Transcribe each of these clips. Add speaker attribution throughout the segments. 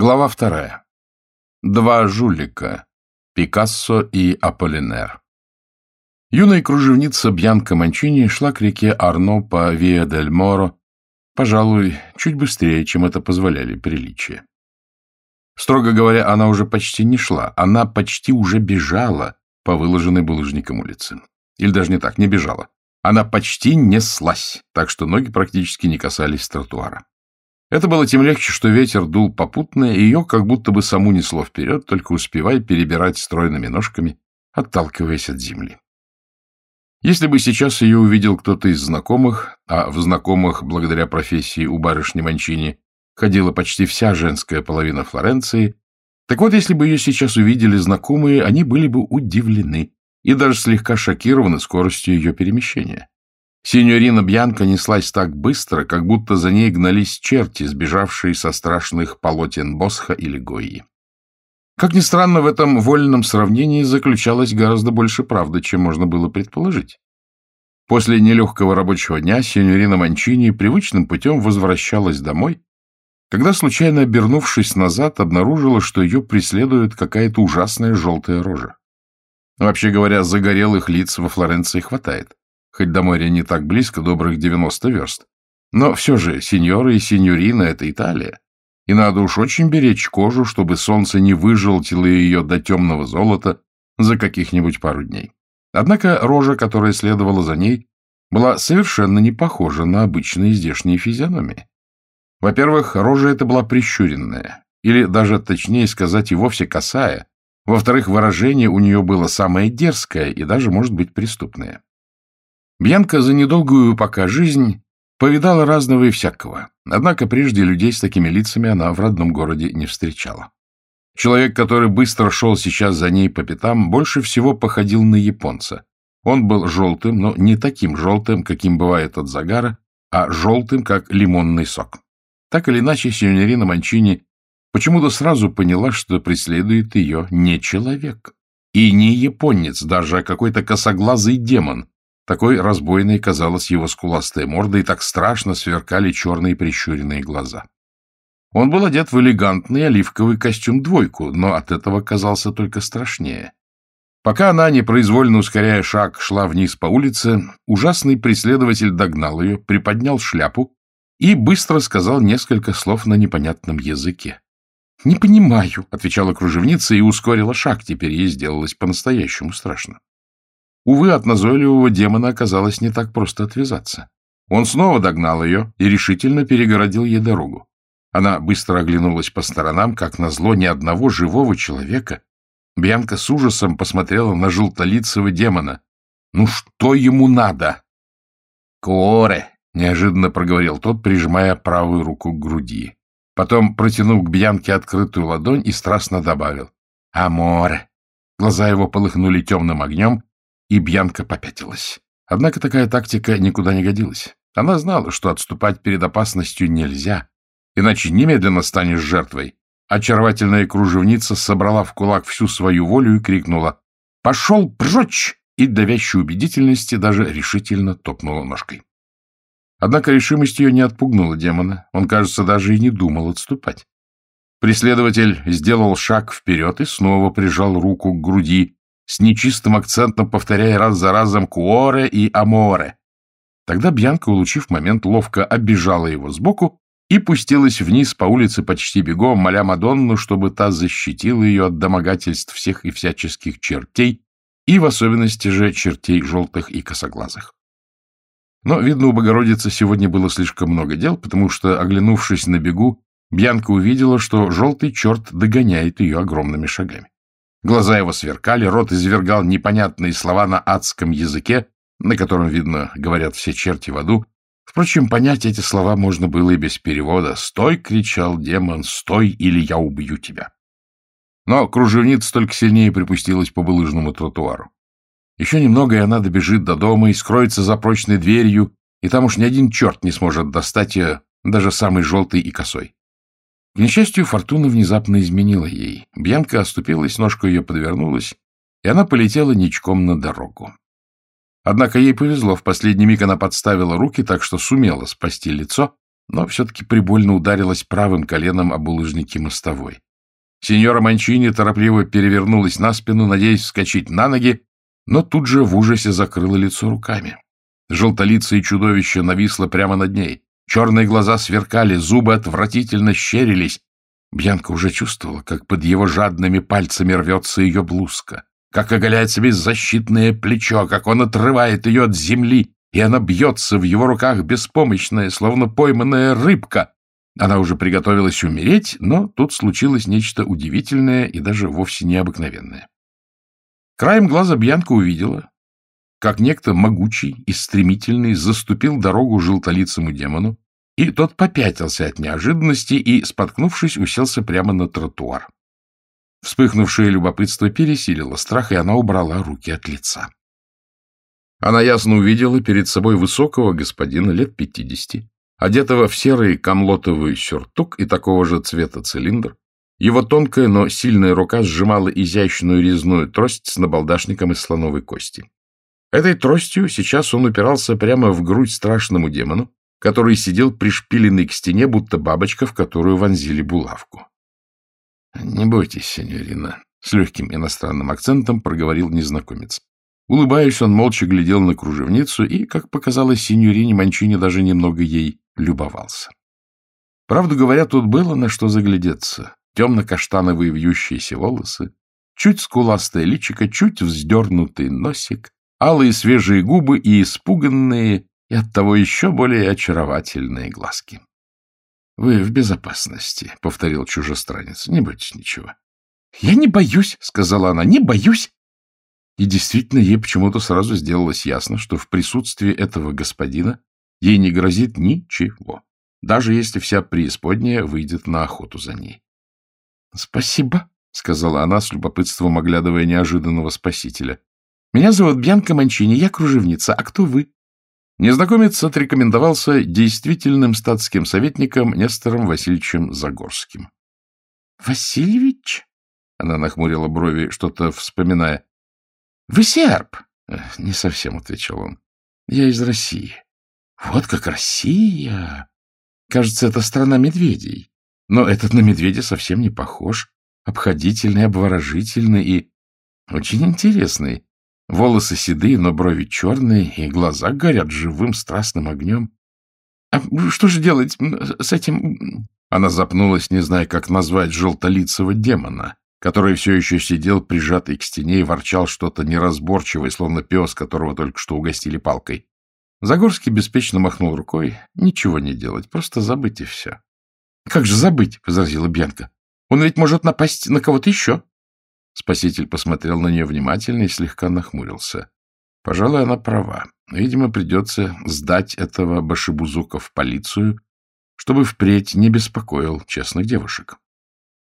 Speaker 1: Глава вторая. Два жулика. Пикассо и Аполлинер. Юная кружевница Бьянка Манчини шла к реке Арно по Виа-дель-Моро, пожалуй, чуть быстрее, чем это позволяли приличия. Строго говоря, она уже почти не шла, она почти уже бежала по выложенной булыжником улице. Или даже не так, не бежала. Она почти неслась, так что ноги практически не касались тротуара. Это было тем легче, что ветер дул попутно, и ее как будто бы саму несло вперед, только успевая перебирать стройными ножками, отталкиваясь от земли. Если бы сейчас ее увидел кто-то из знакомых, а в знакомых, благодаря профессии у барышни Манчини, ходила почти вся женская половина Флоренции, так вот, если бы ее сейчас увидели знакомые, они были бы удивлены и даже слегка шокированы скоростью ее перемещения. Синьорина Бьянка неслась так быстро, как будто за ней гнались черти, сбежавшие со страшных полотен Босха или Гойи. Как ни странно, в этом вольном сравнении заключалось гораздо больше правды, чем можно было предположить. После нелегкого рабочего дня синьорина Манчини привычным путем возвращалась домой, когда, случайно обернувшись назад, обнаружила, что ее преследует какая-то ужасная желтая рожа. Вообще говоря, загорелых лиц во Флоренции хватает хоть до моря не так близко, добрых 90 верст. Но все же сеньоры и сеньорина — это Италия, и надо уж очень беречь кожу, чтобы солнце не выжелтило ее до темного золота за каких-нибудь пару дней. Однако рожа, которая следовала за ней, была совершенно не похожа на обычные здешние физиономии. Во-первых, рожа эта была прищуренная, или даже, точнее сказать, и вовсе косая. Во-вторых, выражение у нее было самое дерзкое и даже, может быть, преступное. Бьянка за недолгую пока жизнь повидала разного и всякого, однако прежде людей с такими лицами она в родном городе не встречала. Человек, который быстро шел сейчас за ней по пятам, больше всего походил на японца. Он был желтым, но не таким желтым, каким бывает от загара, а желтым, как лимонный сок. Так или иначе, синьорина Манчини почему-то сразу поняла, что преследует ее не человек. И не японец даже, а какой-то косоглазый демон, такой разбойной казалась его скуластая морда, и так страшно сверкали черные прищуренные глаза. Он был одет в элегантный оливковый костюм-двойку, но от этого казался только страшнее. Пока она, непроизвольно ускоряя шаг, шла вниз по улице, ужасный преследователь догнал ее, приподнял шляпу и быстро сказал несколько слов на непонятном языке. — Не понимаю, — отвечала кружевница и ускорила шаг, теперь ей сделалось по-настоящему страшно. Увы, от назойливого демона оказалось не так просто отвязаться. Он снова догнал ее и решительно перегородил ей дорогу. Она быстро оглянулась по сторонам, как назло ни одного живого человека. Бьянка с ужасом посмотрела на желтолицего демона. «Ну что ему надо?» «Куоре!» — неожиданно проговорил тот, прижимая правую руку к груди. Потом протянул к Бьянке открытую ладонь и страстно добавил. «Аморе!» Глаза его полыхнули темным огнем, и Бьянка попятилась. Однако такая тактика никуда не годилась. Она знала, что отступать перед опасностью нельзя, иначе немедленно станешь жертвой. Очаровательная кружевница собрала в кулак всю свою волю и крикнула «Пошел прочь!» и для вящей убедительности даже решительно топнула ножкой. Однако решимость ее не отпугнула демона, он, кажется, даже и не думал отступать. Преследователь сделал шаг вперед и снова прижал руку к груди, с нечистым акцентом повторяя раз за разом «куоре» и «аморе». Тогда Бьянка, улучив момент, ловко оббежала его сбоку и пустилась вниз по улице почти бегом, моля Мадонну, чтобы та защитила ее от домогательств всех и всяческих чертей, и в особенности же чертей желтых и косоглазых. Но, видно, у Богородицы сегодня было слишком много дел, потому что, оглянувшись на бегу, Бьянка увидела, что желтый черт догоняет ее огромными шагами. Глаза его сверкали, рот извергал непонятные слова на адском языке, на котором, видно, говорят все черти в аду. Впрочем, понять эти слова можно было и без перевода. «Стой!» — кричал демон, «стой, или я убью тебя!» Но кружевница только сильнее припустилась по булыжному тротуару. Еще немного, и она добежит до дома и скроется за прочной дверью, и там уж ни один черт не сможет достать ее, даже самый желтый и косой. К несчастью, фортуна внезапно изменила ей. Бьянка оступилась, ножка ее подвернулась, и она полетела ничком на дорогу. Однако ей повезло, в последний миг она подставила руки, так что сумела спасти лицо, но все-таки прибольно ударилась правым коленом об улыжники мостовой. Сеньора Манчини торопливо перевернулась на спину, надеясь вскочить на ноги, но тут же в ужасе закрыла лицо руками. Желтолицее чудовище нависло прямо над ней. Черные глаза сверкали, зубы отвратительно щерились. Бьянка уже чувствовала, как под его жадными пальцами рвется ее блузка, как оголяется беззащитное плечо, как он отрывает ее от земли, и она бьется в его руках беспомощная, словно пойманная рыбка. Она уже приготовилась умереть, но тут случилось нечто удивительное и даже вовсе необыкновенное. Краем глаза Бьянка увидела, как некто могучий и стремительный заступил дорогу желтолицему демону, и тот попятился от неожиданности и, споткнувшись, уселся прямо на тротуар. Вспыхнувшее любопытство пересилило страх, и она убрала руки от лица. Она ясно увидела перед собой высокого господина лет пятидесяти, одетого в серый камлотовый сюртук и такого же цвета цилиндр. Его тонкая, но сильная рука сжимала изящную резную трость с набалдашником из слоновой кости. Этой тростью сейчас он упирался прямо в грудь страшному демону, который сидел пришпиленный к стене, будто бабочка, в которую вонзили булавку. — Не бойтесь, сеньорина, — с легким иностранным акцентом проговорил незнакомец. Улыбаясь, он молча глядел на кружевницу и, как показалось сеньорине Манчини, даже немного ей любовался. Правду говоря, тут было на что заглядеться. Темно-каштановые вьющиеся волосы, чуть скуластое личико, чуть вздернутый носик, алые свежие губы и испуганные и оттого еще более очаровательные глазки. — Вы в безопасности, — повторил чужестранец. — Не бойтесь ничего. — Я не боюсь, — сказала она, — не боюсь. И действительно, ей почему-то сразу сделалось ясно, что в присутствии этого господина ей не грозит ничего, даже если вся преисподняя выйдет на охоту за ней. — Спасибо, — сказала она с любопытством, оглядывая неожиданного спасителя. — Меня зовут Бьянка Манчини, я кружевница. А кто вы? Незнакомец отрекомендовался действительным статским советником Нестором Васильевичем Загорским. — Васильевич? — она нахмурила брови, что-то вспоминая. — Вы серб? — Не совсем, — отвечал он. — Я из России. — Вот как Россия! Кажется, это страна медведей. Но этот на медведя совсем не похож. Обходительный, обворожительный и очень интересный. Волосы седые, но брови черные, и глаза горят живым страстным огнем. — А что же делать с этим... Она запнулась, не зная, как назвать желтолицего демона, который все еще сидел прижатый к стене и ворчал что-то неразборчивое, словно пес, которого только что угостили палкой. Загорский беспечно махнул рукой. Ничего не делать, просто забыть и все. — Как же забыть? — возразила Бьянка. — Он ведь может напасть на кого-то еще. Спаситель посмотрел на нее внимательно и слегка нахмурился. Пожалуй, она права. Видимо, придется сдать этого башибузука в полицию, чтобы впредь не беспокоил честных девушек.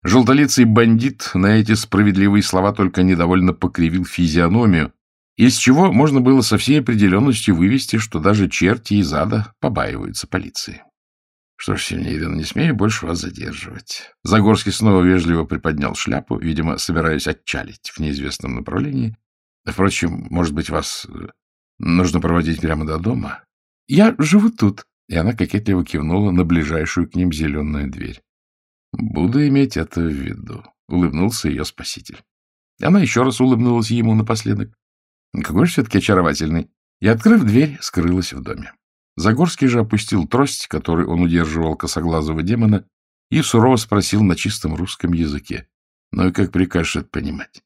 Speaker 1: Желтолицый бандит на эти справедливые слова только недовольно покривил физиономию, из чего можно было со всей определенностью вывести, что даже черти из ада побаиваются полиции. Что ж, Синеирина, не смею больше вас задерживать. Загорский снова вежливо приподнял шляпу, видимо, собираясь отчалить в неизвестном направлении. Впрочем, может быть, вас э, нужно проводить прямо до дома? Я живу тут. И она кокетливо кивнула на ближайшую к ним зеленую дверь. Буду иметь это в виду, — улыбнулся ее спаситель. Она еще раз улыбнулась ему напоследок. Какой же все-таки очаровательный. И, открыв дверь, скрылась в доме. Загорский же опустил трость, которой он удерживал косоглазого демона, и сурово спросил на чистом русском языке. Ну и как прикажешь это понимать?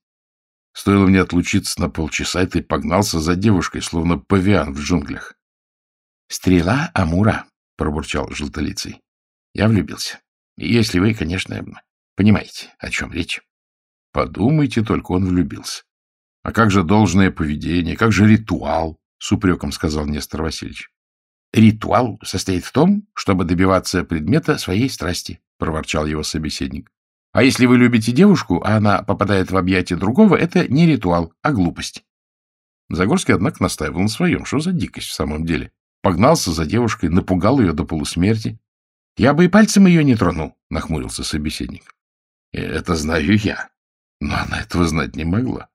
Speaker 1: Стоило мне отлучиться на полчаса, и ты погнался за девушкой, словно павиан в джунглях. — Стрела Амура, — пробурчал желтолицый. Я влюбился. Если вы, конечно, понимаете, о чем речь. Подумайте только, он влюбился. А как же должное поведение, как же ритуал, — с упреком сказал Нестор Васильевич. Ритуал состоит в том, чтобы добиваться предмета своей страсти, — проворчал его собеседник. А если вы любите девушку, а она попадает в объятия другого, это не ритуал, а глупость. Загорский, однако, настаивал на своем. Что за дикость в самом деле? Погнался за девушкой, напугал ее до полусмерти. — Я бы и пальцем ее не тронул, — нахмурился собеседник. — Это знаю я. Но она этого знать не могла.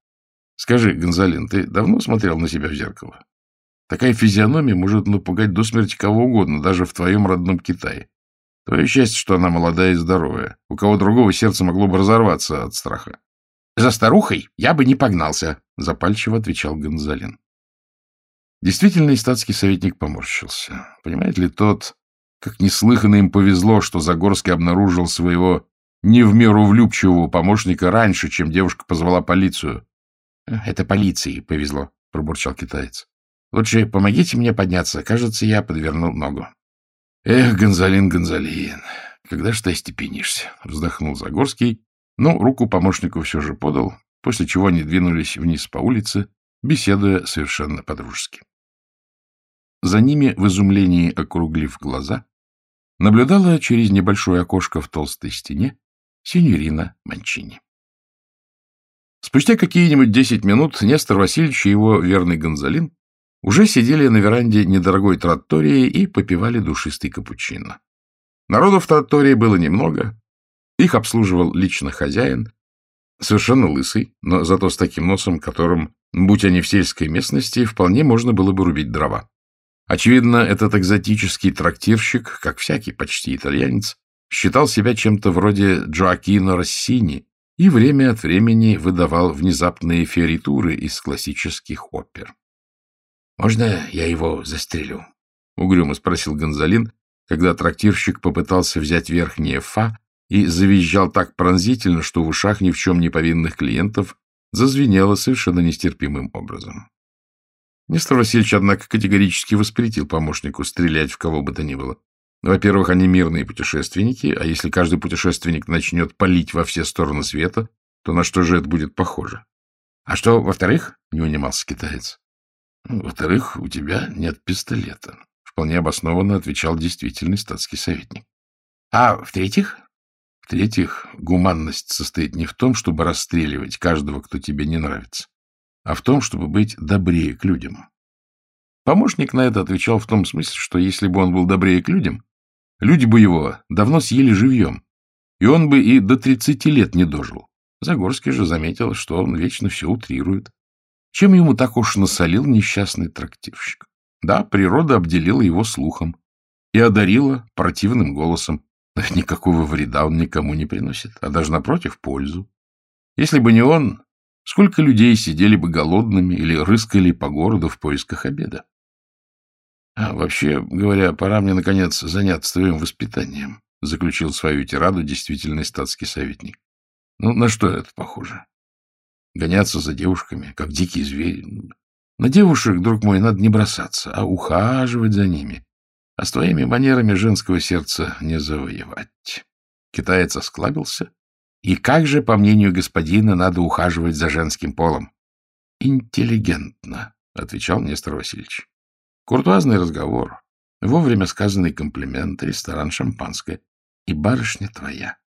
Speaker 1: Скажи, Гонзалин, ты давно смотрел на себя в зеркало? Такая физиономия может напугать до смерти кого угодно, даже в твоем родном Китае. Твое счастье, что она молодая и здоровая. У кого другого сердце могло бы разорваться от страха. — За старухой я бы не погнался, — запальчиво отвечал Гонзалин. Действительно, статский советник поморщился. Понимает ли тот, как неслыханно им повезло, что Загорский обнаружил своего не в меру влюбчивого помощника раньше, чем девушка позвала полицию. — Это полиции повезло, — пробурчал китаец. — Лучше помогите мне подняться. Кажется, я подвернул ногу. — Эх, Гонзалин, Гонзалин, когда ж ты остепенишься? — вздохнул Загорский, но руку помощнику все же подал, после чего они двинулись вниз по улице, беседуя совершенно по-дружески. За ними, в изумлении округлив глаза, наблюдала через небольшое окошко в толстой стене синьорина Манчини. Спустя какие-нибудь десять минут Нестор Васильевич и его верный Гонзалин уже сидели на веранде недорогой траттории и попивали душистый капучино. Народу в траттории было немного. Их обслуживал лично хозяин, совершенно лысый, но зато с таким носом, которым, будь они в сельской местности, вполне можно было бы рубить дрова. Очевидно, этот экзотический трактирщик, как всякий почти итальянец, считал себя чем-то вроде Джоакино Россини и время от времени выдавал внезапные феритуры из классических опер. — Можно я его застрелю? — угрюмо спросил Гонзалин, когда трактирщик попытался взять верхнее «фа» и завизжал так пронзительно, что в ушах ни в чем не повинных клиентов зазвенело совершенно нестерпимым образом. Нестор Васильевич, однако, категорически воспретил помощнику стрелять в кого бы то ни было. Во-первых, они мирные путешественники, а если каждый путешественник начнет палить во все стороны света, то на что же это будет похоже? — А что, во-вторых? — не унимался китаец. Во-вторых, у тебя нет пистолета. Вполне обоснованно отвечал действительный статский советник. — А в-третьих? — В-третьих, гуманность состоит не в том, чтобы расстреливать каждого, кто тебе не нравится, а в том, чтобы быть добрее к людям. Помощник на это отвечал в том смысле, что если бы он был добрее к людям, люди бы его давно съели живьем, и он бы и до тридцати лет не дожил. Загорский же заметил, что он вечно все утрирует. Чем ему так уж насолил несчастный трактирщик? Да, природа обделила его слухом и одарила противным голосом. Никакого вреда он никому не приносит, а даже напротив, пользу. Если бы не он, Сколько людей сидели бы голодными или рыскали по городу в поисках обеда? А вообще говоря, пора мне, наконец, заняться твоим воспитанием, — заключил свою тираду действительный статский советник. Ну, на что это похоже? Гоняться за девушками, как дикие звери. На девушек, друг мой, надо не бросаться, а ухаживать за ними. А с твоими манерами женского сердца не завоевать. Китаец осклабился и как же, по мнению господина, надо ухаживать за женским полом? — Интеллигентно, — отвечал Нестор Васильевич. Куртуазный разговор, вовремя сказанный комплимент, ресторан, шампанское. И барышня твоя.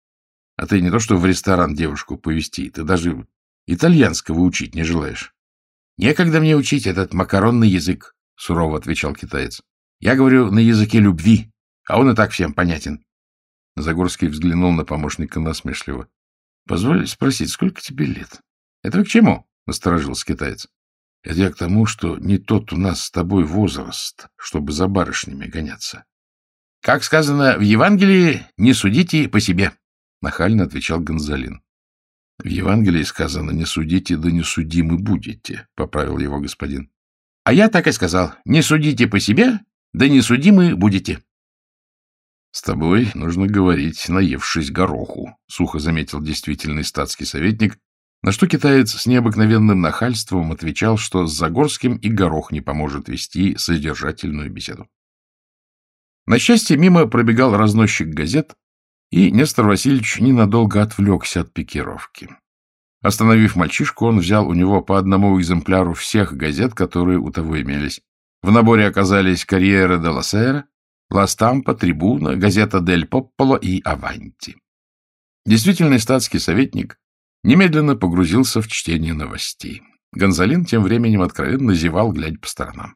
Speaker 1: А ты не то что в ресторан девушку повести, ты даже итальянского учить не желаешь. — Некогда мне учить этот макаронный язык, — сурово отвечал китаец. — Я говорю на языке любви, а он и так всем понятен. Загорский взглянул на помощника насмешливо. Позволь спросить, сколько тебе лет? — Это к чему? — насторожился китаец. — Это я к тому, что не тот у нас с тобой возраст, чтобы за барышнями гоняться. — Как сказано в Евангелии, не судите по себе, — нахально отвечал Гонзалин. — В Евангелии сказано, не судите, да не судимы будете, — поправил его господин. — А я так и сказал, не судите по себе, да не судимы будете. — С тобой нужно говорить, наевшись гороху, — сухо заметил действительный статский советник, на что китаец с необыкновенным нахальством отвечал, что с Загорским и горох не поможет вести содержательную беседу. На счастье, мимо пробегал разносчик газет, и Нестор Васильевич ненадолго отвлекся от пикировки. Остановив мальчишку, он взял у него по одному экземпляру всех газет, которые у того имелись. В наборе оказались «Карьера де ла Сера», Ла Стампа, Трибуна, газета Дель Попполо и Аванти. Действительный статский советник немедленно погрузился в чтение новостей. Гонзалин тем временем откровенно зевал, глядя по сторонам.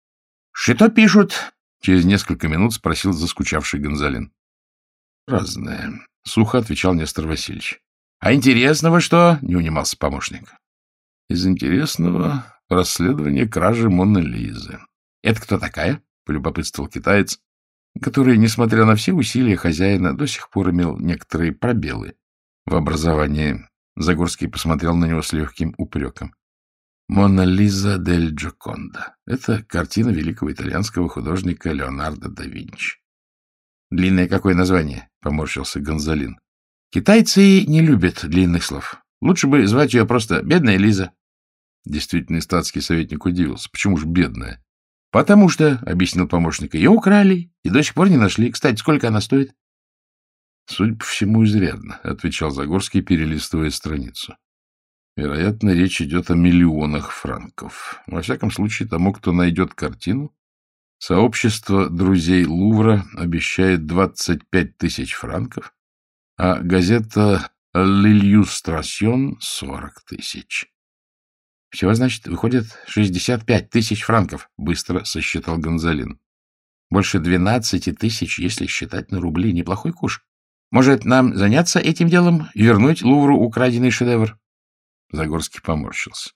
Speaker 1: — Что пишут? — через несколько минут спросил заскучавший Гонзалин. — Разное, — сухо отвечал Нестор Васильевич. — А интересного что? — не унимался помощник. — Из интересного расследование кражи Монны Лизы. — Это кто такая? — полюбопытствовал китаец, который, несмотря на все усилия хозяина, до сих пор имел некоторые пробелы в образовании. Загорский посмотрел на него с легким упреком. «Мона Лиза дель Джоконда» — это картина великого итальянского художника Леонардо да Винчи. «Длинное какое название?» — поморщился Гонзалин. «Китайцы не любят длинных слов. Лучше бы звать ее просто «Бедная Лиза». Действительно, статский советник удивился. Почему же бедная? — Потому что, — объяснил помощник, — ее украли и до сих пор не нашли. Кстати, сколько она стоит? — Судя по всему, изрядно, — отвечал Загорский, перелистывая страницу. Вероятно, речь идет о миллионах франков. Во всяком случае, тому, кто найдет картину, сообщество друзей Лувра обещает 25 тысяч франков, а газета «Лильюстрасьон» — 40 тысяч. — Всего, значит, выходит 65 тысяч франков, — быстро сосчитал Гонзалин. — Больше 12 тысяч, если считать на рубли. Неплохой куш. Может, нам заняться этим делом и вернуть Лувру украденный шедевр? Загорский поморщился.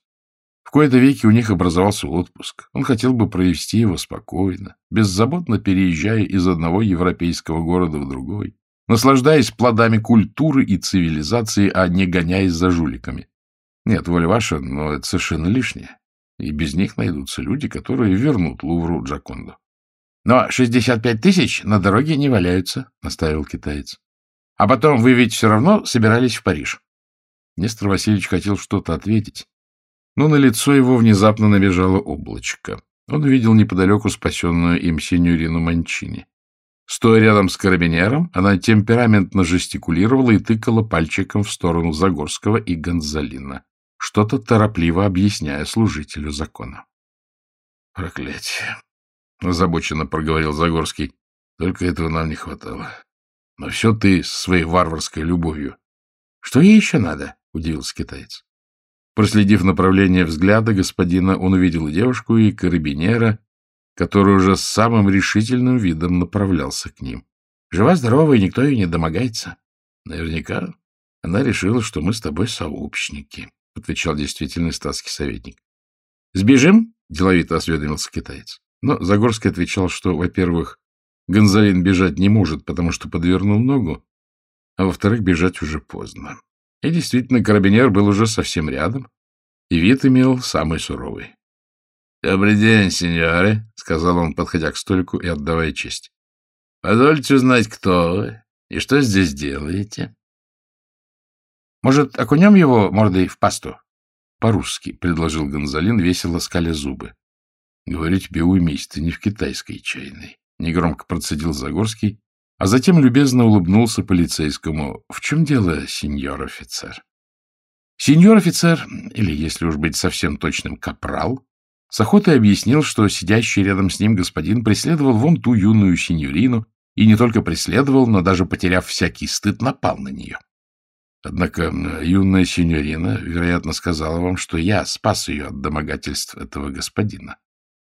Speaker 1: Кои-то веки у них образовался отпуск. Он хотел бы провести его спокойно, беззаботно переезжая из одного европейского города в другой, наслаждаясь плодами культуры и цивилизации, а не гоняясь за жуликами. Нет, воля ваша, но это совершенно лишнее. И без них найдутся люди, которые вернут Лувру Джаконду. — Но 65 тысяч на дороге не валяются, — наставил китаец. — А потом вы ведь все равно собирались в Париж. Нестор Васильевич хотел что-то ответить, но на лицо его внезапно набежало облачко. Он увидел неподалеку спасенную им синьорину Манчини. Стоя рядом с карабинером, она темпераментно жестикулировала и тыкала пальчиком в сторону Загорского и Гонзалина что-то торопливо объясняя служителю закона. — Проклятие! — озабоченно проговорил Загорский. — Только этого нам не хватало. Но все ты с своей варварской любовью. — Что ей еще надо? — удивился китаец. Проследив направление взгляда господина, он увидел девушку и карабинера, который уже с самым решительным видом направлялся к ним. Жива-здорова, и никто ее не домогается. Наверняка она решила, что мы с тобой сообщники. — отвечал действительный статский советник. — Сбежим? — деловито осведомился китаец. Но Загорский отвечал, что, во-первых, Гонзалин бежать не может, потому что подвернул ногу, а во-вторых, бежать уже поздно. И действительно, карабинер был уже совсем рядом, и вид имел самый суровый. — Добрый день, сеньоры, — сказал он, подходя к столику и отдавая честь. — Позвольте узнать, кто вы и что здесь делаете? Может, окунем его мордой в пасту? — По-русски, — предложил Гонзалин, весело скаля зубы. — Говорю тебе, ты не в китайской чайной. Негромко процедил Загорский, а затем любезно улыбнулся полицейскому. — В чем дело, сеньор офицер? Сеньор офицер, или, если уж быть совсем точным, капрал, с охотой объяснил, что сидящий рядом с ним господин преследовал вон ту юную сеньорину, и не только преследовал, но даже, потеряв всякий стыд, напал на нее. Однако юная синьорина, вероятно, сказала вам, что я спас ее от домогательств этого господина.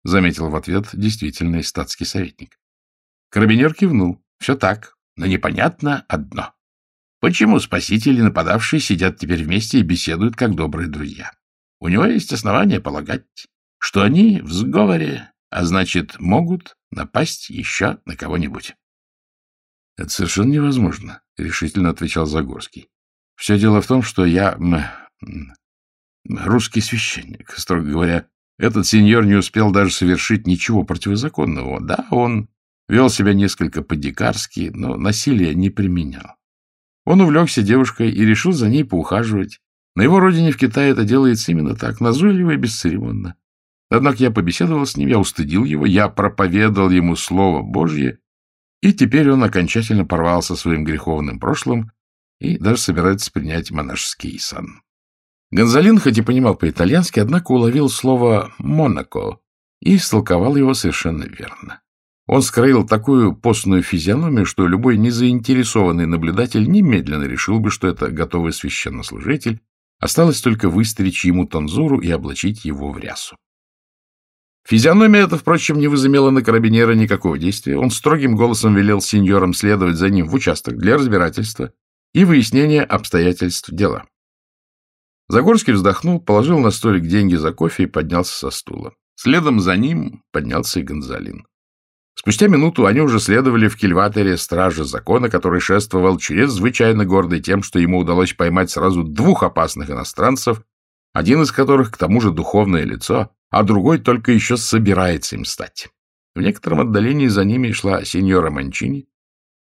Speaker 1: Заметил в ответ действительный статский советник. Карабинер кивнул. Все так, но непонятно одно. Почему спасители и нападавшие сидят теперь вместе и беседуют, как добрые друзья? У него есть основания полагать, что они в сговоре, а значит, могут напасть еще на кого-нибудь. — Это совершенно невозможно, — решительно отвечал Загорский. Все дело в том, что я русский священник. Строго говоря, этот сеньор не успел даже совершить ничего противозаконного. Да, он вел себя несколько по-дикарски, но насилие не применял. Он увлекся девушкой и решил за ней поухаживать. На его родине в Китае это делается именно так, назойливо и бесцеремонно. Однако я побеседовал с ним, я устыдил его, я проповедовал ему Слово Божье, и теперь он окончательно порвался своим греховным прошлым и даже собирается принять монашеский сан. Гонзалин хоть и понимал по-итальянски, однако уловил слово «монако» и истолковал его совершенно верно. Он скроил такую постную физиономию, что любой незаинтересованный наблюдатель немедленно решил бы, что это готовый священнослужитель, осталось только выстричь ему танзуру и облачить его в рясу. Физиономия эта, впрочем, не возымела на карабинера никакого действия. Он строгим голосом велел сеньорам следовать за ним в участок для разбирательства и выяснение обстоятельств дела. Загорский вздохнул, положил на столик деньги за кофе и поднялся со стула. Следом за ним поднялся и Гонзалин. Спустя минуту они уже следовали в кильватере стража закона, который шествовал чрезвычайно гордый тем, что ему удалось поймать сразу двух опасных иностранцев, один из которых к тому же духовное лицо, а другой только еще собирается им стать. В некотором отдалении за ними шла сеньора Манчини,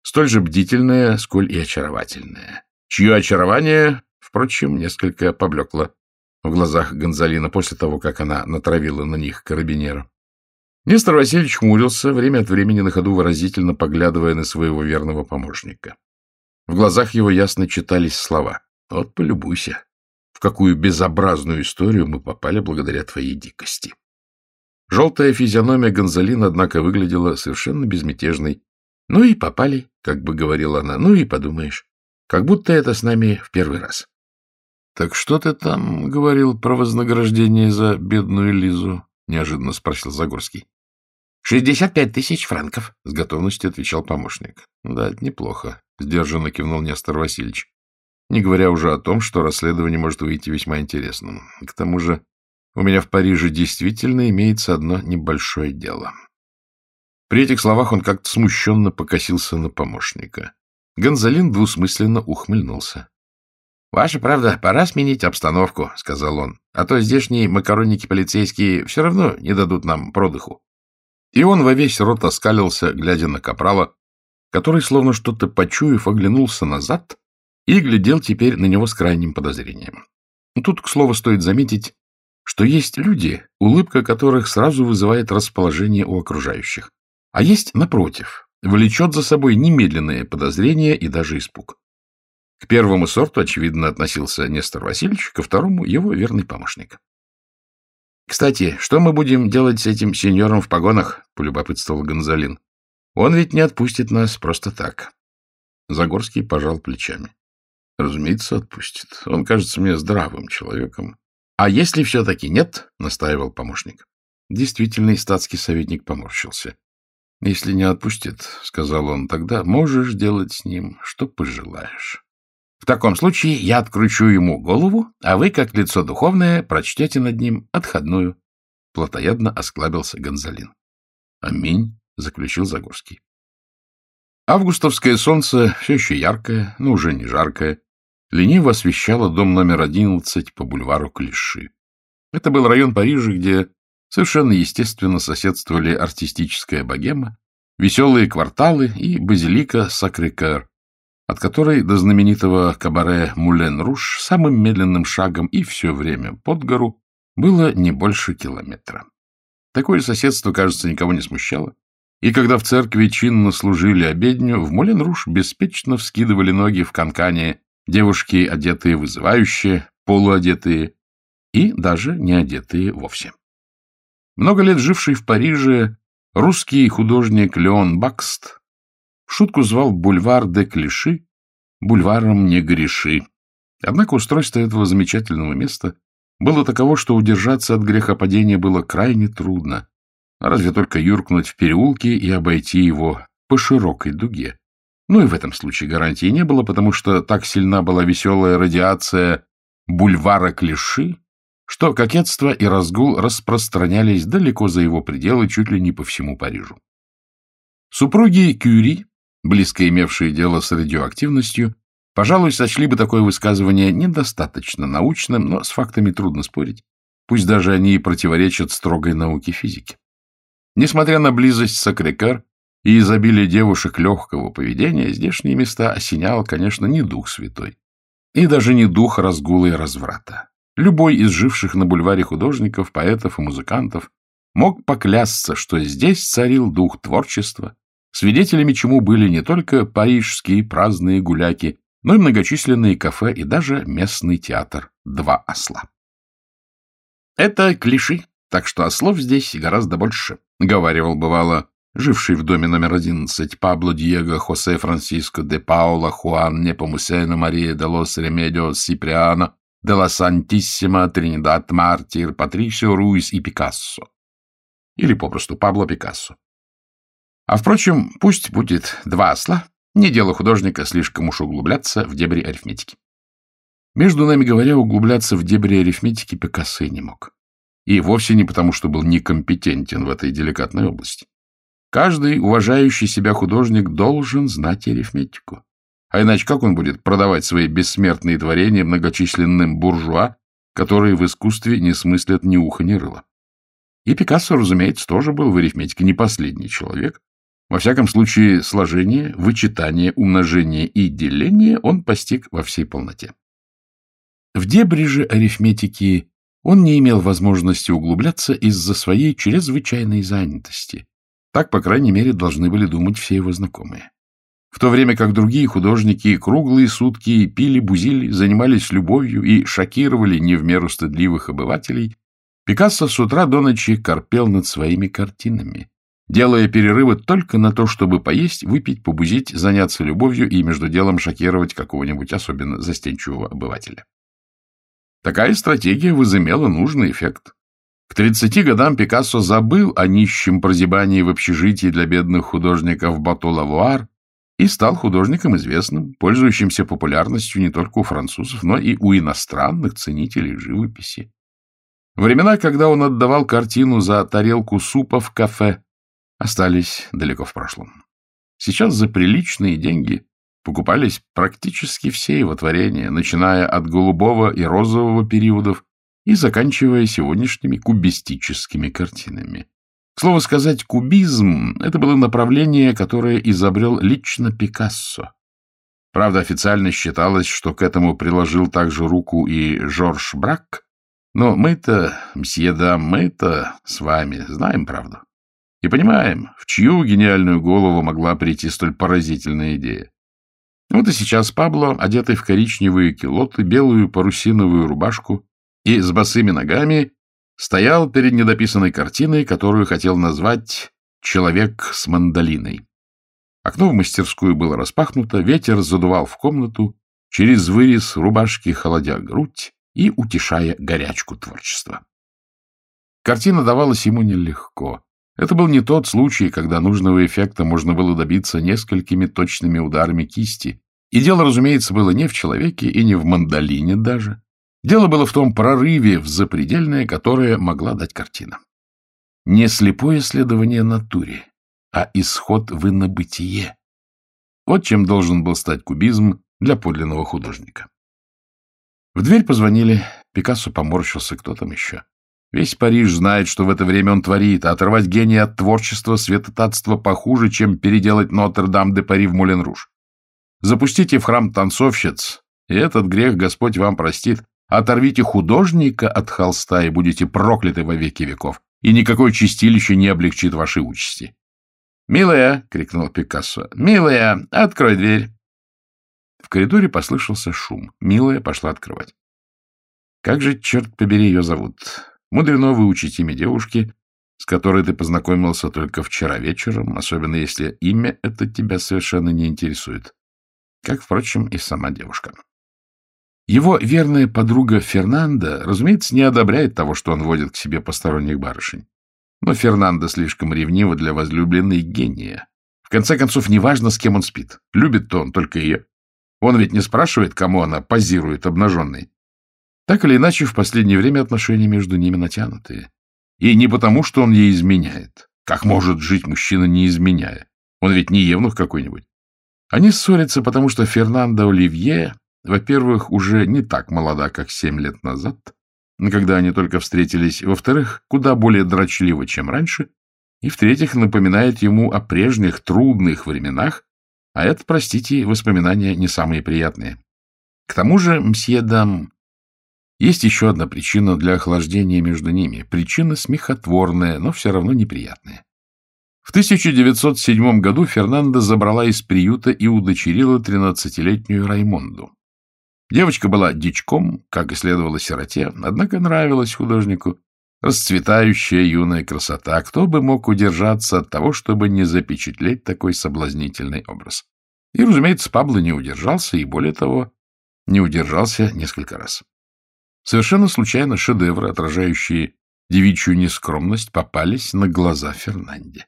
Speaker 1: столь же бдительная, сколь и очаровательная, чье очарование, впрочем, несколько поблекло в глазах Гонзалина после того, как она натравила на них карабинера. Нестор Васильевич хмурился, время от времени на ходу выразительно поглядывая на своего верного помощника. В глазах его ясно читались слова. «Вот полюбуйся, в какую безобразную историю мы попали благодаря твоей дикости». Желтая физиономия Гонзалина, однако, выглядела совершенно безмятежной. «Ну и попали», — как бы говорила она, — «ну и подумаешь, как будто это с нами в первый раз». — Так что ты там говорил про вознаграждение за бедную Лизу? — неожиданно спросил Загорский. — Шестьдесят пять тысяч франков, — с готовностью отвечал помощник. — Да, это неплохо, — сдержанно кивнул Нестор Васильевич. Не говоря уже о том, что расследование может выйти весьма интересным. К тому же у меня в Париже действительно имеется одно небольшое дело. При этих словах он как-то смущенно покосился на помощника. Гонзалин двусмысленно ухмыльнулся. — Ваша правда, пора сменить обстановку, — сказал он, — а то здешние макаронники полицейские все равно не дадут нам продыху. И он во весь рот оскалился, глядя на капрала, который, словно что-то почуяв, оглянулся назад и глядел теперь на него с крайним подозрением. Тут, к слову, стоит заметить, что есть люди, улыбка которых сразу вызывает расположение у окружающих, а есть, напротив, влечет за собой немедленное подозрение и даже испуг. К первому сорту, очевидно, относился Нестор Васильевич, ко второму — его верный помощник. — Кстати, что мы будем делать с этим сеньором в погонах? — полюбопытствовал Гонзалин. — Он ведь не отпустит нас просто так. Загорский пожал плечами. — Разумеется, отпустит. Он кажется мне здравым человеком. — А если все-таки нет? — настаивал помощник. Действительный статский советник поморщился. — Если не отпустит, — сказал он, — тогда можешь делать с ним, что пожелаешь. В таком случае я откручу ему голову, а вы, как лицо духовное, прочтете над ним отходную. Платоядно осклабился Гонзалин. — Аминь, — заключил Загорский. Августовское солнце, все еще яркое, но уже не жаркое, лениво освещало дом номер одиннадцать по бульвару Клиши. Это был район Парижа, где совершенно естественно соседствовали артистическая богема, веселые кварталы и базилика Сакрикер, от которой до знаменитого кабаре Мулен-Руш самым медленным шагом и все время под гору было не больше километра. Такое соседство, кажется, никого не смущало. И когда в церкви чинно служили обедню, в Мулен-Руш беспечно вскидывали ноги в канкане девушки, одетые вызывающие, полуодетые и даже не одетые вовсе. Много лет живший в Париже русский художник Леон Бакст шутку звал бульвар де Клиши бульваром не греши. Однако устройство этого замечательного места было таково, что удержаться от грехопадения было крайне трудно, разве только юркнуть в переулки и обойти его по широкой дуге. Ну и в этом случае гарантии не было, потому что так сильна была веселая радиация бульвара Клиши, что кокетство и разгул распространялись далеко за его пределы, чуть ли не по всему Парижу. Супруги Кюри близко имевшие дело с радиоактивностью, пожалуй, сочли бы такое высказывание недостаточно научным, но с фактами трудно спорить, пусть даже они и противоречат строгой науке физики. Несмотря на близость Сакрикар и изобилие девушек легкого поведения, здешние места осенял, конечно, не дух святой, и даже не дух разгула и разврата. Любой из живших на бульваре художников, поэтов и музыкантов мог поклясться, что здесь царил дух творчества, свидетелями чему были не только парижские праздные гуляки, но и многочисленные кафе и даже местный театр «Два осла». Это клиши, так что ослов здесь гораздо больше, — говаривал бывало живший в доме номер одиннадцать Пабло Диего Хосе Франциско де Паула Хуан Непомусено Мария де Лос Ремедио Сиприано де ла Сантиссима Тринидад Мартир Патрисио Руис и Пикассо. Или попросту Пабло Пикассо. А, впрочем, пусть будет два осла, не дело художника слишком уж углубляться в дебри арифметики. Между нами говоря, углубляться в дебри арифметики Пикассо не мог. И вовсе не потому, что был некомпетентен в этой деликатной области. Каждый уважающий себя художник должен знать арифметику. А иначе как он будет продавать свои бессмертные творения многочисленным буржуа, которые в искусстве не смыслят ни уха, ни рыла? И Пикассо, разумеется, тоже был в арифметике не последний человек. Во всяком случае, сложение, вычитание, умножение и деление он постиг во всей полноте. В дебри же арифметики он не имел возможности углубляться из-за своей чрезвычайной занятости. Так, по крайней мере, должны были думать все его знакомые. В то время как другие художники круглые сутки пили, бузили, занимались любовью и шокировали не в меру стыдливых обывателей, Пикассо с утра до ночи корпел над своими картинами, делая перерывы только на то, чтобы поесть, выпить, побузить, заняться любовью и между делом шокировать какого-нибудь особенно застенчивого обывателя. Такая стратегия возымела нужный эффект. К 30 годам Пикассо забыл о нищем прозябании в общежитии для бедных художников Бату-Лавуар и стал художником известным, пользующимся популярностью не только у французов, но и у иностранных ценителей живописи. Времена, когда он отдавал картину за тарелку супа в кафе, остались далеко в прошлом. Сейчас за приличные деньги покупались практически все его творения, начиная от голубого и розового периодов и заканчивая сегодняшними кубистическими картинами. К слову сказать, кубизм — это было направление, которое изобрел лично Пикассо. Правда, официально считалось, что к этому приложил также руку и Жорж Брак, но мы-то, мсье дам, мы-то с вами знаем правду. И понимаем, в чью гениальную голову могла прийти столь поразительная идея. Вот и сейчас Пабло, одетый в коричневые килоты, белую парусиновую рубашку и с босыми ногами, стоял перед недописанной картиной, которую хотел назвать «Человек с мандолиной». Окно в мастерскую было распахнуто, ветер задувал в комнату, через вырез рубашки холодя грудь и утешая горячку творчества. Картина давалась ему нелегко. Это был не тот случай, когда нужного эффекта можно было добиться несколькими точными ударами кисти. И дело, разумеется, было не в человеке и не в мандолине даже. Дело было в том прорыве в запредельное, которое могла дать картина. Не слепое следование натуре, а исход в инобытие. Вот чем должен был стать кубизм для подлинного художника. В дверь позвонили. Пикассо поморщился, кто там еще. Весь Париж знает, что в это время он творит, а оторвать гения от творчества, светотатства похуже, чем переделать Нотр-Дам-де-Пари в Мулен-Руж. Запустите в храм танцовщиц, и этот грех Господь вам простит. Оторвите художника от холста, и будете прокляты во веки веков, и никакое чистилище не облегчит вашей участи. «Милая!» — крикнул Пикассо. «Милая, открой дверь!» В коридоре послышался шум. Милая пошла открывать. «Как же, черт побери, ее зовут? Мудрено выучить имя девушки, с которой ты познакомился только вчера вечером, особенно если имя это тебя совершенно не интересует. Как, впрочем, и сама девушка. Его верная подруга Фернанда, разумеется, не одобряет того, что он водит к себе посторонних барышень. Но Фернанда слишком ревнива для возлюбленной гения. В конце концов, неважно, с кем он спит. Любит-то он только ее. Он ведь не спрашивает, кому она позирует обнаженной. Так или иначе, в последнее время отношения между ними натянутые. И не потому, что он ей изменяет. Как может жить мужчина, не изменяя? Он ведь не евнух какой-нибудь. Они ссорятся, потому что Фернандо Оливье, во-первых, уже не так молода, как семь лет назад, когда они только встретились, во-вторых, куда более дрочлива, чем раньше, и, в-третьих, напоминает ему о прежних трудных временах, а это, простите, воспоминания не самые приятные. К тому же, мсье Дам, есть еще одна причина для охлаждения между ними. Причина смехотворная, но все равно неприятная. В 1907 году Фернанда забрала из приюта и удочерила 13-летнюю Раймонду. Девочка была дичком, как и следовало сироте, однако нравилась художнику. Расцветающая юная красота. Кто бы мог удержаться от того, чтобы не запечатлеть такой соблазнительный образ? И, разумеется, Пабло не удержался, и, более того, не удержался несколько раз. Совершенно случайно шедевры, отражающие девичью нескромность, попались на глаза Фернанде.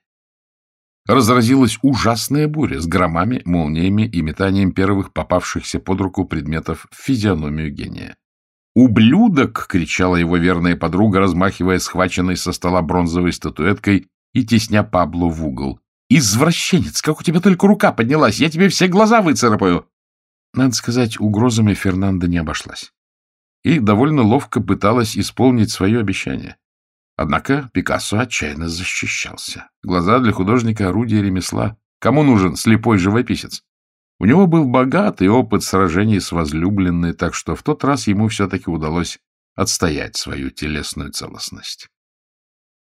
Speaker 1: Разразилась ужасная буря с громами, молниями и метанием первых попавшихся под руку предметов в физиономию гения. «Ублюдок!» — кричала его верная подруга, размахивая схваченной со стола бронзовой статуэткой и тесня Пабло в угол. Извращенец, как у тебя только рука поднялась, я тебе все глаза выцарапаю. Надо сказать, угрозами Фернанда не обошлась. И довольно ловко пыталась исполнить свое обещание. Однако Пикассо отчаянно защищался. Глаза для художника — орудие ремесла. Кому нужен слепой живописец? У него был богатый опыт сражений с возлюбленной, так что в тот раз ему все-таки удалось отстоять свою телесную целостность.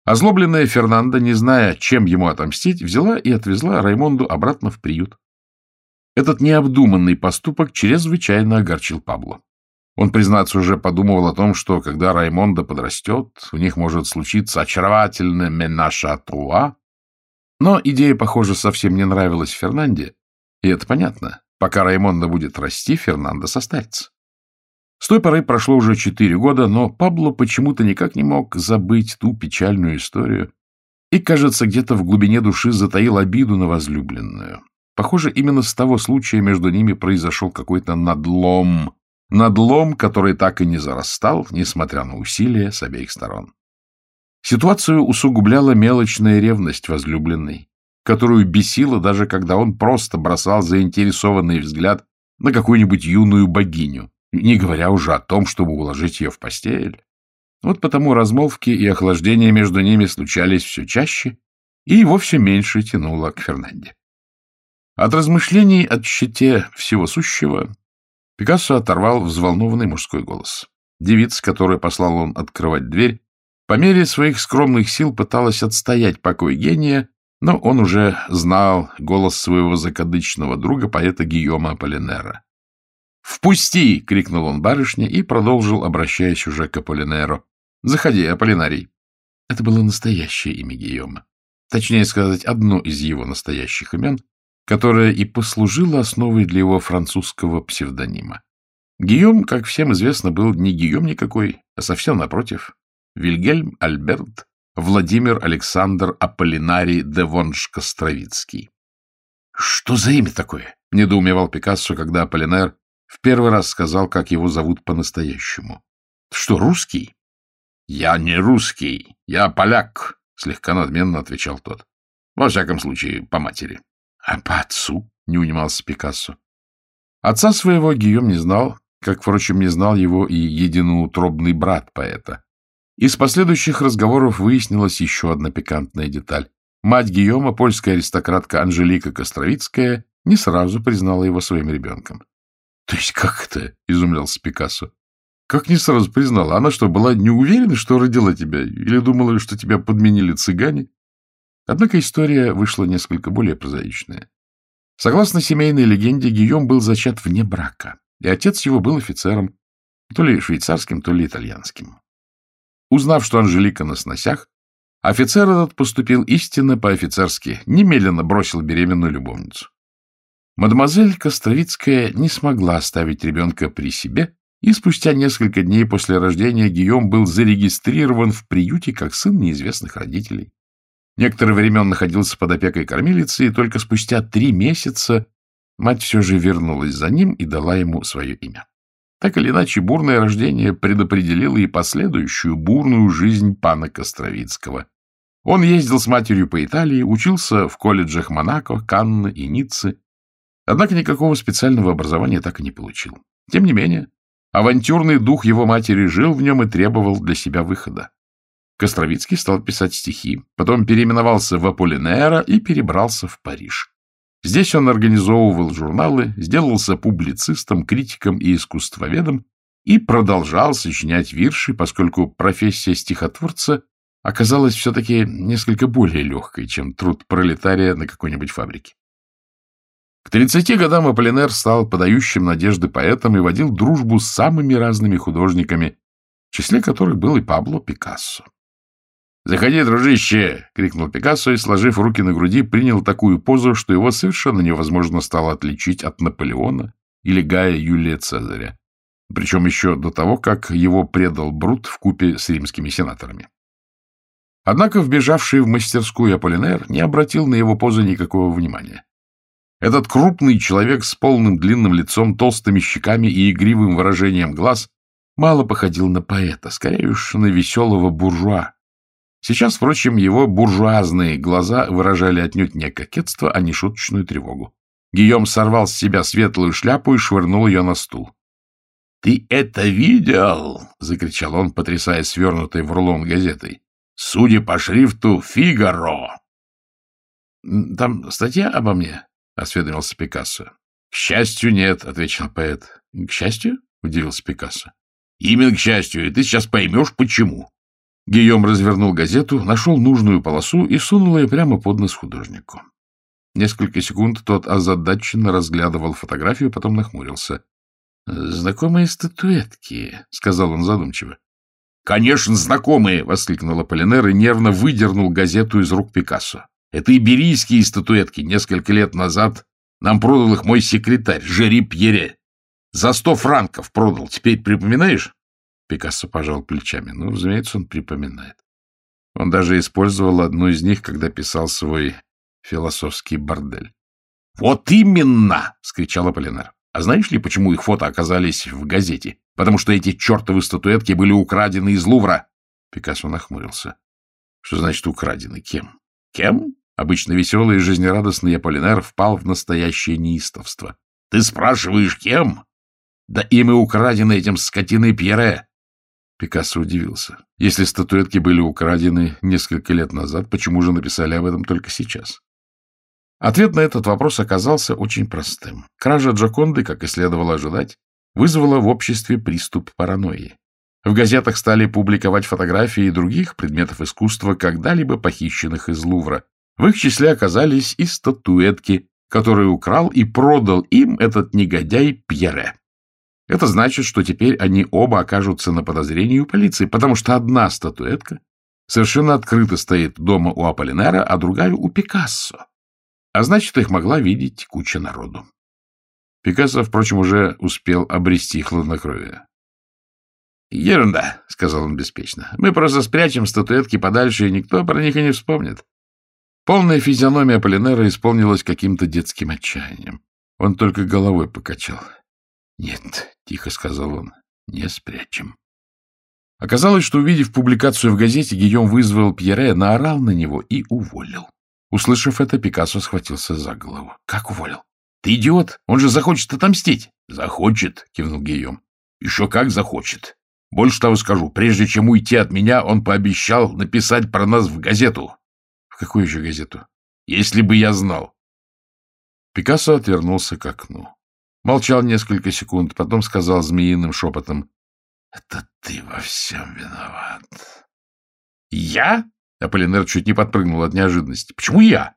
Speaker 1: Озлобленная Фернанда, не зная, чем ему отомстить, взяла и отвезла Раймонду обратно в приют. Этот необдуманный поступок чрезвычайно огорчил Пабло. Он, признаться, уже подумывал о том, что, когда Раймонда подрастет, у них может случиться очаровательная менаша труа. Но идея, похоже, совсем не нравилась Фернанде, и это понятно. Пока Раймонда будет расти, Фернандо состарится. С той поры прошло уже четыре года, но Пабло почему-то никак не мог забыть ту печальную историю и, кажется, где-то в глубине души затаил обиду на возлюбленную. Похоже, именно с того случая между ними произошел какой-то надлом, надлом, который так и не зарастал, несмотря на усилия с обеих сторон. Ситуацию усугубляла мелочная ревность возлюбленной, которую бесила даже когда он просто бросал заинтересованный взгляд на какую-нибудь юную богиню, не говоря уже о том, чтобы уложить ее в постель. Вот потому размолвки и охлаждения между ними случались все чаще и вовсе меньше тянуло к Фернанде. От размышлений о щите всего сущего Пикассо оторвал взволнованный мужской голос. Девица, которую послал он открывать дверь, по мере своих скромных сил пыталась отстоять покой гения, но он уже знал голос своего закадычного друга, поэта Гийома Аполлинера. «Впусти!» — крикнул он барышне и продолжил, обращаясь уже к Аполлинеру. «Заходи, Аполлинарий». Это было настоящее имя Гийома. Точнее сказать, одно из его настоящих имен, которое и послужило основой для его французского псевдонима. Гийом, как всем известно, был не Гийом никакой, а совсем напротив. Вильгельм Альберт Владимир Александр Аполлинарий де Вонш-Костровицкий. — Что за имя такое? — недоумевал Пикассо, когда Аполлинар в первый раз сказал, как его зовут по-настоящему. — Что, русский? — Я не русский, я поляк, — слегка надменно отвечал тот. — Во всяком случае, по матери. — А по отцу? — не унимался Пикассо. Отца своего Гийом не знал, как, впрочем, не знал его и единоутробный брат поэта. Из последующих разговоров выяснилась еще одна пикантная деталь. Мать Гийома, польская аристократка Анжелика Костровицкая, не сразу признала его своим ребенком. — То есть как это? — изумлялся Пикассо. — Как не сразу признала? Она что, была не уверена, что родила тебя? Или думала, что тебя подменили цыгане? Однако история вышла несколько более прозаичная. Согласно семейной легенде, Гийом был зачат вне брака, и отец его был офицером, то ли швейцарским, то ли итальянским. Узнав, что Анжелика на сносях, офицер этот поступил истинно по-офицерски, немедленно бросил беременную любовницу. Мадемуазель Костровицкая не смогла оставить ребенка при себе, и спустя несколько дней после рождения Гийом был зарегистрирован в приюте как сын неизвестных родителей. Некоторое время он находился под опекой кормилицы, и только спустя три месяца мать все же вернулась за ним и дала ему свое имя. Так или иначе, бурное рождение предопределило и последующую бурную жизнь пана Костровицкого. Он ездил с матерью по Италии, учился в колледжах Монако, Канны и Ниццы, однако никакого специального образования так и не получил. Тем не менее, авантюрный дух его матери жил в нем и требовал для себя выхода. Костровицкий стал писать стихи, потом переименовался в Аполлинера и перебрался в Париж. Здесь он организовывал журналы, сделался публицистом, критиком и искусствоведом и продолжал сочинять вирши, поскольку профессия стихотворца оказалась все-таки несколько более легкой, чем труд пролетария на какой-нибудь фабрике. К 30 годам Аполлинер стал подающим надежды поэтом и водил дружбу с самыми разными художниками, в числе которых был и Пабло Пикассо. — Заходи, дружище! — крикнул Пикассо и, сложив руки на груди, принял такую позу, что его совершенно невозможно стало отличить от Наполеона или Гая Юлия Цезаря. Причем еще до того, как его предал Брут в купе с римскими сенаторами. Однако вбежавший в мастерскую Аполлинер не обратил на его позу никакого внимания. Этот крупный человек с полным длинным лицом, толстыми щеками и игривым выражением глаз мало походил на поэта, скорее уж на веселого буржуа, Сейчас, впрочем, его буржуазные глаза выражали отнюдь не кокетство, а не шуточную тревогу. Гийом сорвал с себя светлую шляпу и швырнул ее на стул. — Ты это видел? — закричал он, потрясая свернутой в рулон газетой. — Судя по шрифту, Фигаро. — Там статья обо мне? — осведомился Пикассо. — К счастью, нет, — ответил поэт. — К счастью? — удивился Пикассо. — Именно к счастью, и ты сейчас поймешь, почему. Гийом развернул газету, нашел нужную полосу и сунул ее прямо под нос художнику. Несколько секунд тот озадаченно разглядывал фотографию, потом нахмурился. — Знакомые статуэтки, — сказал он задумчиво. — Конечно, знакомые! — воскликнул Аполлинер и нервно выдернул газету из рук Пикассо. — Это иберийские статуэтки. Несколько лет назад нам продал их мой секретарь, Жери Пьере. За сто франков продал. Теперь припоминаешь? Пикассо пожал плечами. Ну, разумеется, он припоминает. Он даже использовал одну из них, когда писал свой философский бордель. — Вот именно! — вскричал Аполлинар. — А знаешь ли, почему их фото оказались в газете? Потому что эти чертовы статуэтки были украдены из Лувра. Пикассо нахмурился. — Что значит украдены? Кем? — Кем? Обычно веселый и жизнерадостный Аполлинар впал в настоящее неистовство. — Ты спрашиваешь, кем? Да им и украдены этим скотиной Пьере. Пикассо удивился. Если статуэтки были украдены несколько лет назад, почему же написали об этом только сейчас? Ответ на этот вопрос оказался очень простым. Кража Джоконды, как и следовало ожидать, вызвала в обществе приступ паранойи. В газетах стали публиковать фотографии других предметов искусства, когда-либо похищенных из Лувра. В их числе оказались и статуэтки, которые украл и продал им этот негодяй Пьере. Это значит, что теперь они оба окажутся на подозрении у полиции, потому что одна статуэтка совершенно открыто стоит дома у Аполлинера, а другая у Пикассо. А значит, их могла видеть куча народу. Пикассо, впрочем, уже успел обрести хладнокровие. «Ерунда», — сказал он беспечно. «Мы просто спрячем статуэтки подальше, и никто про них и не вспомнит». Полная физиономия Аполлинера исполнилась каким-то детским отчаянием. Он только головой покачал. «Нет», — тихо сказал он, — «не спрячем». Оказалось, что, увидев публикацию в газете, Гийом вызвал Пьере, наорал на него и уволил. Услышав это, Пикассо схватился за голову. «Как уволил? Ты идиот! Он же захочет отомстить!» «Захочет!» — кивнул Гийом. «Еще как захочет! Больше того скажу, прежде чем уйти от меня, он пообещал написать про нас в газету». «В какую еще газету?» «Если бы я знал». Пикассо отвернулся к окну. Молчал несколько секунд, потом сказал змеиным шепотом. — Это ты во всем виноват. — Я? — Аполлинер чуть не подпрыгнул от неожиданности. — Почему я?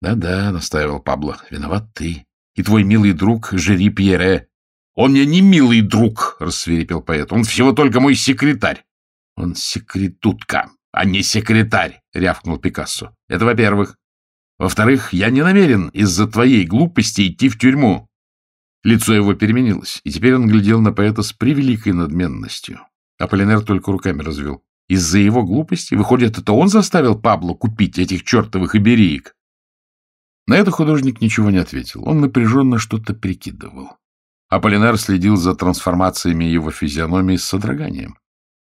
Speaker 1: Да — Да-да, — настаивал Пабло, — виноват ты. И твой милый друг Жери Пьере. — Он мне не милый друг, — рассверепел поэт. — Он всего только мой секретарь. — Он секретутка, а не секретарь, — рявкнул Пикассо. — Это во-первых. Во-вторых, я не намерен из-за твоей глупости идти в тюрьму. Лицо его переменилось, и теперь он глядел на поэта с превеликой надменностью. Аполлинер только руками развел. Из-за его глупости, выходит, это он заставил Пабло купить этих чертовых ибериек? На это художник ничего не ответил. Он напряженно что-то прикидывал. Аполлинар следил за трансформациями его физиономии с содроганием.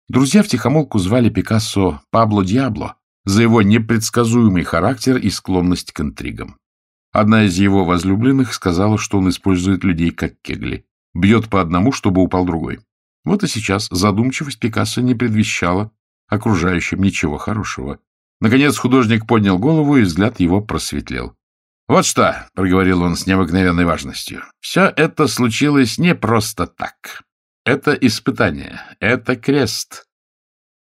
Speaker 1: Друзья втихомолку звали Пикассо Пабло Диабло за его непредсказуемый характер и склонность к интригам. Одна из его возлюбленных сказала, что он использует людей как кегли. Бьет по одному, чтобы упал другой. Вот и сейчас задумчивость Пикассо не предвещала окружающим ничего хорошего. Наконец художник поднял голову, и взгляд его просветлел. «Вот что», — проговорил он с необыкновенной важностью, — «все это случилось не просто так. Это испытание, это крест.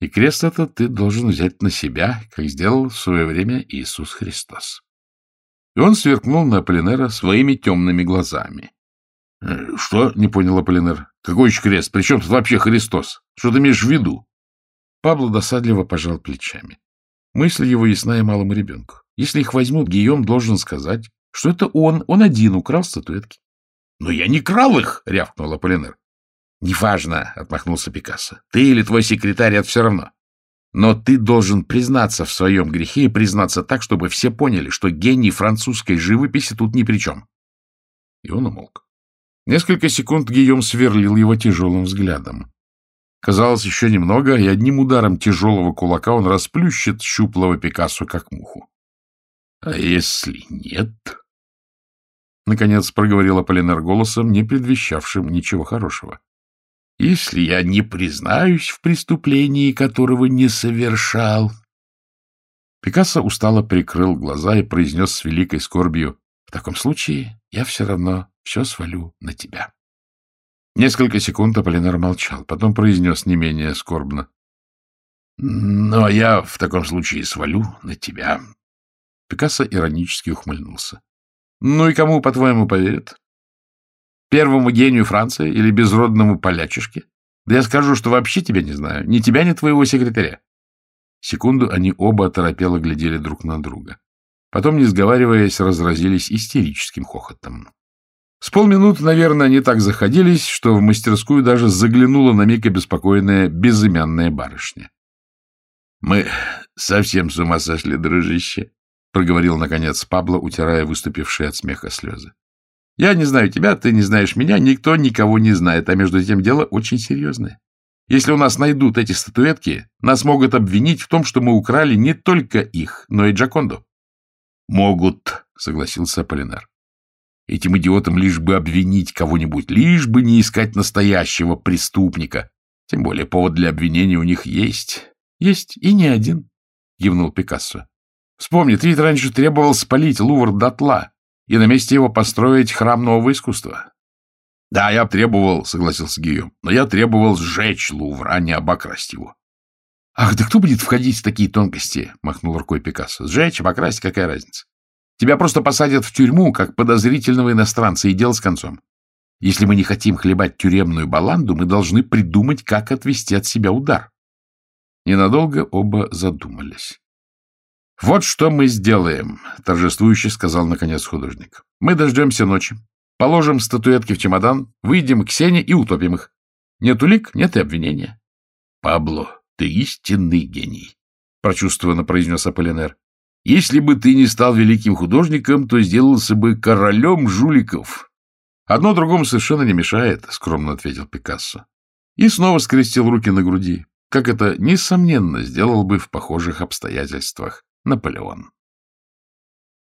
Speaker 1: И крест этот ты должен взять на себя, как сделал в свое время Иисус Христос». И он сверкнул на Аполлинера своими темными глазами. «Э, — Что? — не понял Аполлинер. — Какой еще крест? Причем тут вообще Христос? Что ты имеешь в виду? Пабло досадливо пожал плечами. Мысль его ясна и малому ребенку. Если их возьмут, Гийом должен сказать, что это он, он один украл статуэтки. — Но я не крал их! — рявкнул Аполлинер. — Неважно, — отмахнулся Пикассо. — Ты или твой секретарь, это все равно. Но ты должен признаться в своем грехе и признаться так, чтобы все поняли, что гений французской живописи тут ни при чем. И он умолк. Несколько секунд Гийом сверлил его тяжелым взглядом. Казалось, еще немного, и одним ударом тяжелого кулака он расплющит щуплого Пикассо, как муху. — А если нет? Наконец проговорила Полинар голосом, не предвещавшим ничего хорошего. — Если я не признаюсь в преступлении, которого не совершал... Пикассо устало прикрыл глаза и произнес с великой скорбью, — В таком случае я все равно все свалю на тебя. Несколько секунд Аполлинар молчал, потом произнес не менее скорбно. — Но я в таком случае свалю на тебя. Пикассо иронически ухмыльнулся. — Ну и кому, по-твоему, поверят? Первому гению Франции или безродному полячишке? Да я скажу, что вообще тебя не знаю. Ни тебя, ни твоего секретаря. Секунду они оба оторопело глядели друг на друга. Потом, не сговариваясь, разразились истерическим хохотом. С полминуты, наверное, они так заходились, что в мастерскую даже заглянула на миг обеспокоенная безымянная барышня. — Мы совсем с ума сошли, дружище, — проговорил, наконец, Пабло, утирая выступившие от смеха слезы. — Я не знаю тебя, ты не знаешь меня, никто никого не знает, а между тем дело очень серьезное. Если у нас найдут эти статуэтки, нас могут обвинить в том, что мы украли не только их, но и Джаконду. — Могут, — согласился Аполлинар. Этим идиотам лишь бы обвинить кого-нибудь, лишь бы не искать настоящего преступника. Тем более повод для обвинения у них есть. Есть и не один, — гивнул Пикассо. Вспомни, ты ведь раньше требовал спалить Лувр дотла и на месте его построить храм нового искусства. — Да, я требовал, — согласился Гийом, — но я требовал сжечь Лувр, а не обокрасть его. — Ах, да кто будет входить в такие тонкости? — махнул рукой Пикассо. — Сжечь, обокрасть, какая разница? Тебя просто посадят в тюрьму, как подозрительного иностранца, и дело с концом. Если мы не хотим хлебать тюремную баланду, мы должны придумать, как отвести от себя удар. Ненадолго оба задумались. — Вот что мы сделаем, — торжествующе сказал наконец художник. — Мы дождемся ночи, положим статуэтки в чемодан, выйдем к Сене и утопим их. Нет улик, нет и обвинения. — Пабло, ты истинный гений, — прочувствованно произнес Аполлинер. Если бы ты не стал великим художником, то сделался бы королем жуликов. Одно другому совершенно не мешает, — скромно ответил Пикассо. И снова скрестил руки на груди, как это, несомненно, сделал бы в похожих обстоятельствах Наполеон.